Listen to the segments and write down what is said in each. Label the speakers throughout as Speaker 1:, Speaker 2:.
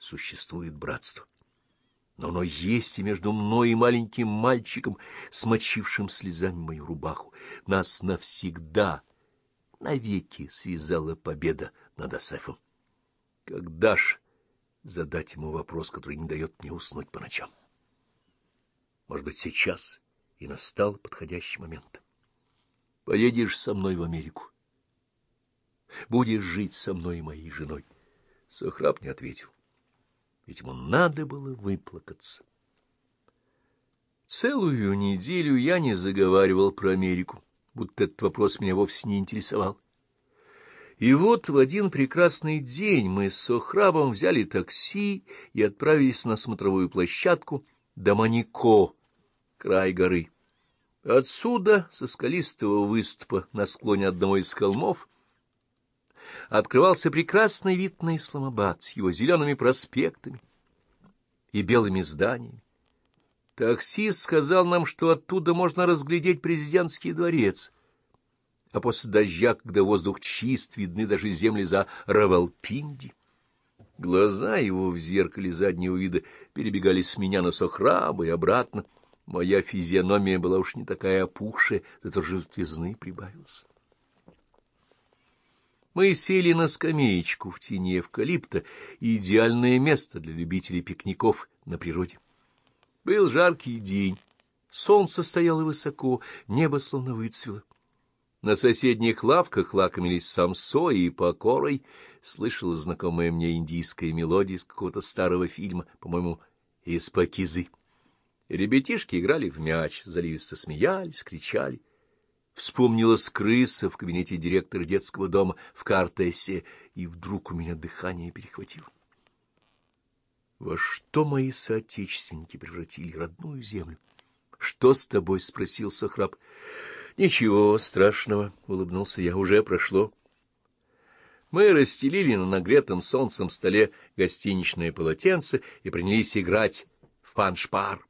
Speaker 1: существует братство. Но оно есть и между мной и маленьким мальчиком, смочившим слезами мою рубаху. Нас навсегда, навеки связала победа над Асефом. Когда ж задать ему вопрос, который не дает мне уснуть по ночам? Может быть, сейчас и настал подходящий момент. Поедешь со мной в Америку. Будешь жить со мной и моей женой. Сохраб не ответил. Ведь ему надо было выплакаться. Целую неделю я не заговаривал про Америку, будто этот вопрос меня вовсе не интересовал. И вот в один прекрасный день мы с Сохрабом взяли такси и отправились на смотровую площадку до Манико, край горы. Отсюда, со скалистого выступа на склоне одного из холмов, открывался прекрасный вид на Исламабад с его зелеными проспектами и белыми зданиями. Таксист сказал нам, что оттуда можно разглядеть президентский дворец, а после дождя, когда воздух чист, видны даже земли за Равалпинди. Глаза его в зеркале заднего вида перебегали с меня на Сохраба и обратно. Моя физиономия была уж не такая опухшая, зато желтизны прибавилась. Мы сели на скамеечку в тени эвкалипта, идеальное место для любителей пикников на природе. Был жаркий день, солнце стояло высоко, небо словно выцвело. На соседних лавках лакомились самсой и покорой, слышала знакомая мне индийская мелодия из какого-то старого фильма, по-моему, из Пакизы. Ребятишки играли в мяч, заливисто смеялись, кричали. Вспомнилась крыса в кабинете директора детского дома в Картессе, и вдруг у меня дыхание перехватило. Во что мои соотечественники превратили родную землю? — Что с тобой? — спросил Сахраб. — Ничего страшного, — улыбнулся я, — уже прошло. Мы расстелили на нагретом солнцем столе гостиничное полотенце и принялись играть в паншпар.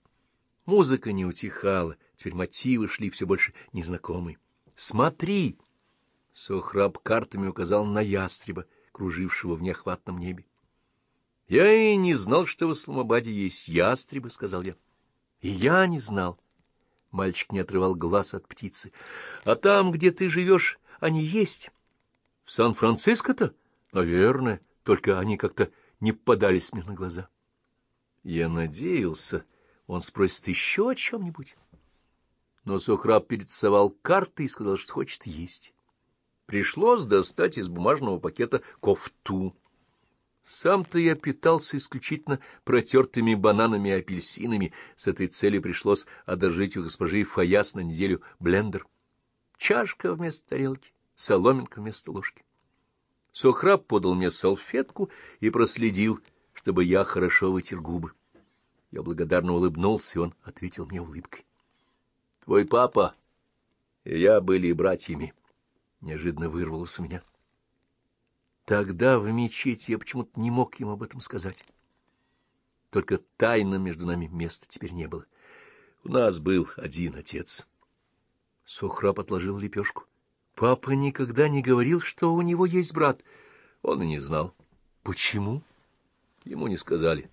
Speaker 1: Музыка не утихала, теперь мотивы шли все больше незнакомые. «Смотри!» Сохраб картами указал на ястреба, кружившего в неохватном небе. «Я и не знал, что в Исламабаде есть ястребы», — сказал я. «И я не знал». Мальчик не отрывал глаз от птицы. «А там, где ты живешь, они есть?» «В Сан-Франциско-то?» «Наверное, только они как-то не попадались мне на глаза». Я надеялся, он спросит еще о чем-нибудь. Но Сухраб перетасовал карты и сказал, что хочет есть. Пришлось достать из бумажного пакета кофту. Сам-то я питался исключительно протертыми бананами и апельсинами. С этой целью пришлось одолжить у госпожи Фаяс на неделю блендер. Чашка вместо тарелки, соломинка вместо ложки. Сухраб подал мне салфетку и проследил, чтобы я хорошо вытер губы. Я благодарно улыбнулся, и он ответил мне улыбкой. — Твой папа и я были братьями. Неожиданно вырвалось у меня. Тогда в мечети я почему-то не мог ему об этом сказать. Только тайно между нами места теперь не было. У нас был один отец. Сухраб отложил лепешку. Папа никогда не говорил, что у него есть брат. Он и не знал. Почему? Ему не сказали.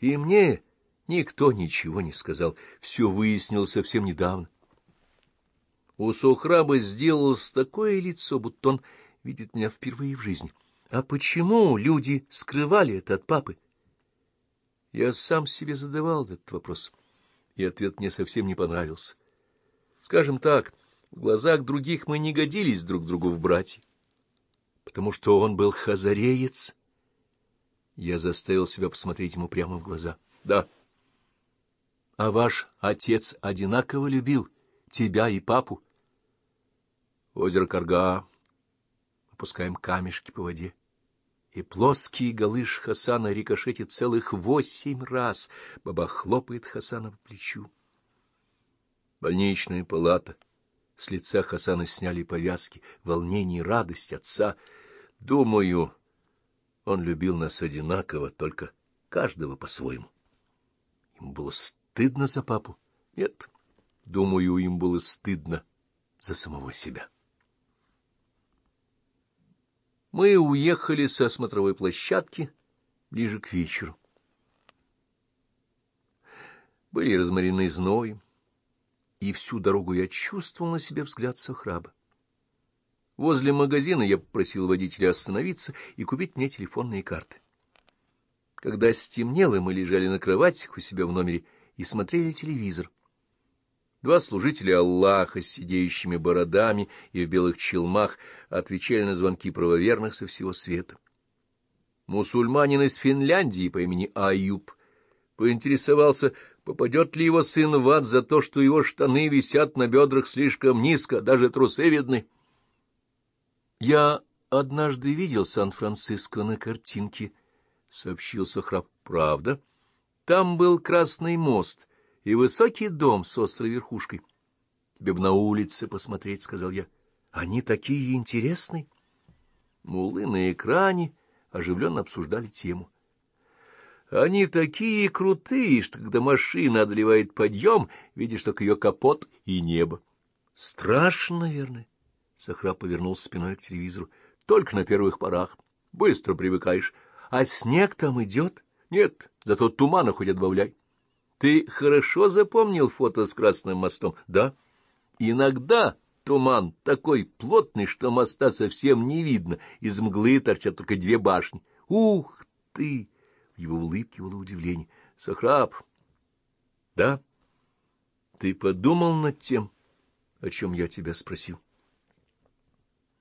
Speaker 1: И мне... Никто ничего не сказал, все выяснил совсем недавно. У Сухраба сделалось такое лицо, будто он видит меня впервые в жизни. А почему люди скрывали это от папы? Я сам себе задавал этот вопрос, и ответ мне совсем не понравился. Скажем так, в глазах других мы не годились друг другу в братья, потому что он был хазареец. Я заставил себя посмотреть ему прямо в глаза. Да. А ваш отец одинаково любил тебя и папу? Озеро Карга. Опускаем камешки по воде. И плоский галыш Хасана рикошетит целых восемь раз. Баба хлопает Хасана по плечу. Больничная палата. С лица Хасана сняли повязки. Волнение и радость отца. Думаю, он любил нас одинаково, только каждого по-своему. Ему было стыдно стыдно за папу? Нет. Думаю, им было стыдно за самого себя. Мы уехали со смотровой площадки ближе к вечеру. Были разморены зноем, и всю дорогу я чувствовал на себе взгляд Сохраба. Возле магазина я попросил водителя остановиться и купить мне телефонные карты. Когда стемнело, мы лежали на кроватях у себя в номере и смотрели телевизор. Два служителя Аллаха с сидеющими бородами и в белых челмах отвечали на звонки правоверных со всего света. Мусульманин из Финляндии по имени Аюб поинтересовался, попадет ли его сын в ад за то, что его штаны висят на бедрах слишком низко, даже трусы видны. Я однажды видел Сан-Франциско на картинке, — сообщил Сохраб. — Правда? Там был Красный мост и высокий дом с острой верхушкой. — Тебе бы на улице посмотреть, — сказал я. — Они такие интересные. Мулы на экране оживленно обсуждали тему. Они такие крутые, что когда машина одолевает подъем, видишь только ее капот и небо. Страшно, наверное. Сахра повернулся спиной к телевизору. Только на первых порах. Быстро привыкаешь. А снег там идет? Нет, зато тумана хоть отбавляй. Ты хорошо запомнил фото с Красным мостом? Да. Иногда туман такой плотный, что моста совсем не видно. Из мглы торчат только две башни. Ух ты! В его улыбке было удивление. Сахраб. Да? Ты подумал над тем, о чем я тебя спросил?